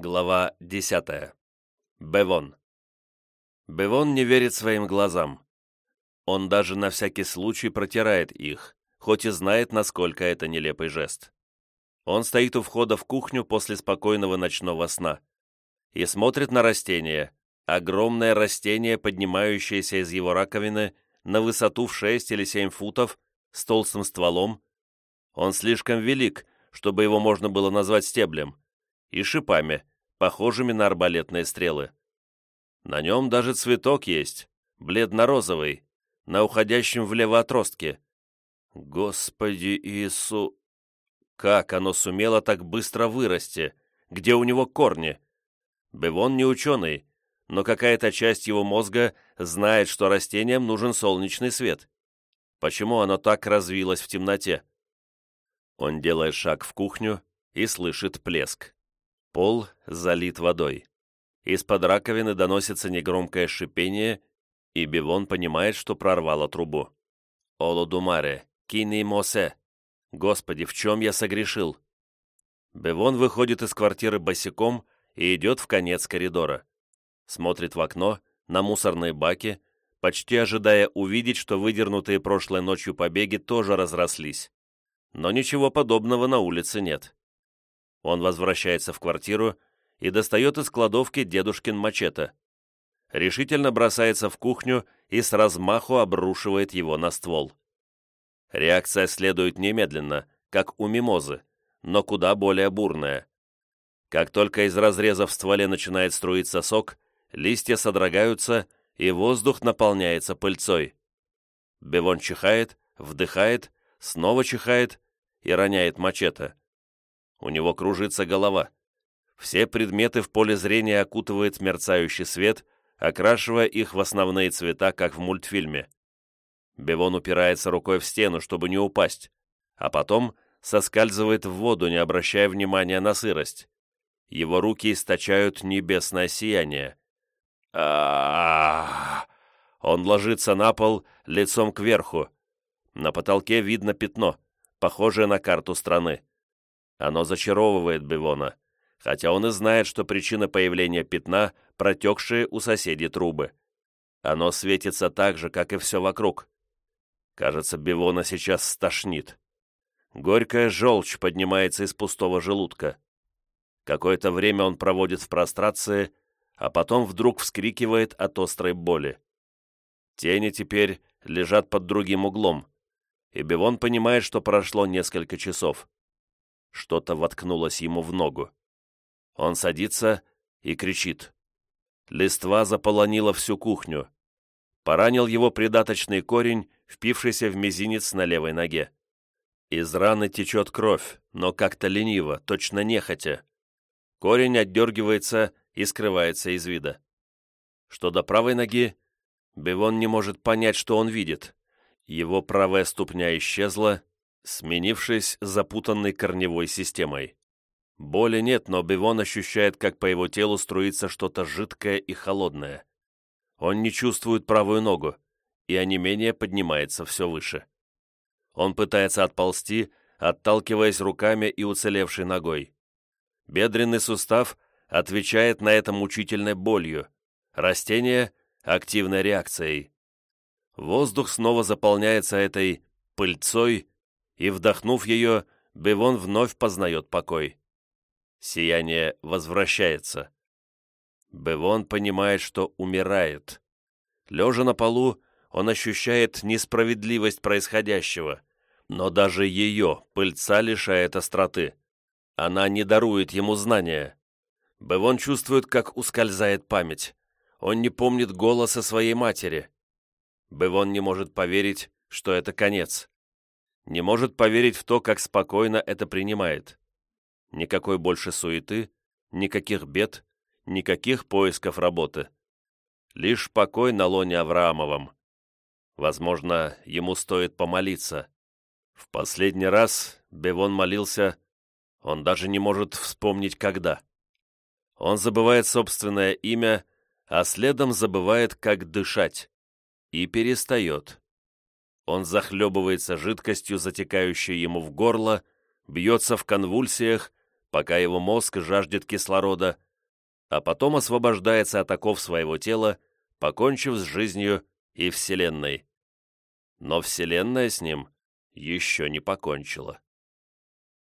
Глава 10. Бевон. Бевон не верит своим глазам. Он даже на всякий случай протирает их, хоть и знает, насколько это нелепый жест. Он стоит у входа в кухню после спокойного ночного сна и смотрит на растение, огромное растение, поднимающееся из его раковины на высоту в 6 или 7 футов, с толстым стволом. Он слишком велик, чтобы его можно было назвать стеблем, и шипами, похожими на арбалетные стрелы. На нем даже цветок есть, бледно-розовый, на уходящем влево отростке. Господи Иису! Как оно сумело так быстро вырасти? Где у него корни? Бевон не ученый, но какая-то часть его мозга знает, что растениям нужен солнечный свет. Почему оно так развилось в темноте? Он делает шаг в кухню и слышит плеск. Пол залит водой. Из-под раковины доносится негромкое шипение, и Бивон понимает, что прорвало трубу. «Олодумаре, кини мосе! Господи, в чем я согрешил?» Бивон выходит из квартиры босиком и идет в конец коридора. Смотрит в окно, на мусорные баки, почти ожидая увидеть, что выдернутые прошлой ночью побеги тоже разрослись. Но ничего подобного на улице нет. Он возвращается в квартиру и достает из кладовки дедушкин мачете. Решительно бросается в кухню и с размаху обрушивает его на ствол. Реакция следует немедленно, как у мимозы, но куда более бурная. Как только из разреза в стволе начинает струиться сок, листья содрогаются, и воздух наполняется пыльцой. Бевон чихает, вдыхает, снова чихает и роняет мачете. У него кружится голова. Все предметы в поле зрения окутывает мерцающий свет, окрашивая их в основные цвета, как в мультфильме. Бевон упирается рукой в стену, чтобы не упасть, а потом соскальзывает в воду, не обращая внимания на сырость. Его руки источают небесное сияние. а Он ложится на пол, лицом кверху. На потолке видно пятно, похожее на карту страны. Оно зачаровывает Бивона, хотя он и знает, что причина появления пятна – протекшие у соседей трубы. Оно светится так же, как и все вокруг. Кажется, Бивона сейчас стошнит. Горькая желчь поднимается из пустого желудка. Какое-то время он проводит в прострации, а потом вдруг вскрикивает от острой боли. Тени теперь лежат под другим углом, и Бивон понимает, что прошло несколько часов. Что-то воткнулось ему в ногу. Он садится и кричит. Листва заполонила всю кухню. Поранил его придаточный корень, впившийся в мизинец на левой ноге. Из раны течет кровь, но как-то лениво, точно нехотя. Корень отдергивается и скрывается из вида. Что до правой ноги, Бивон не может понять, что он видит. Его правая ступня исчезла, сменившись запутанной корневой системой. Боли нет, но Бивон ощущает, как по его телу струится что-то жидкое и холодное. Он не чувствует правую ногу, и онемение поднимается все выше. Он пытается отползти, отталкиваясь руками и уцелевшей ногой. Бедренный сустав отвечает на это мучительной болью, растение – активной реакцией. Воздух снова заполняется этой пыльцой, и, вдохнув ее, Бевон вновь познает покой. Сияние возвращается. Бевон понимает, что умирает. Лежа на полу, он ощущает несправедливость происходящего, но даже ее пыльца лишает остроты. Она не дарует ему знания. Бевон чувствует, как ускользает память. Он не помнит голоса своей матери. Бевон не может поверить, что это конец не может поверить в то, как спокойно это принимает. Никакой больше суеты, никаких бед, никаких поисков работы. Лишь покой на лоне Авраамовом. Возможно, ему стоит помолиться. В последний раз Бевон молился, он даже не может вспомнить, когда. Он забывает собственное имя, а следом забывает, как дышать, и перестает. Он захлебывается жидкостью, затекающей ему в горло, бьется в конвульсиях, пока его мозг жаждет кислорода, а потом освобождается от оков своего тела, покончив с жизнью и Вселенной. Но Вселенная с ним еще не покончила.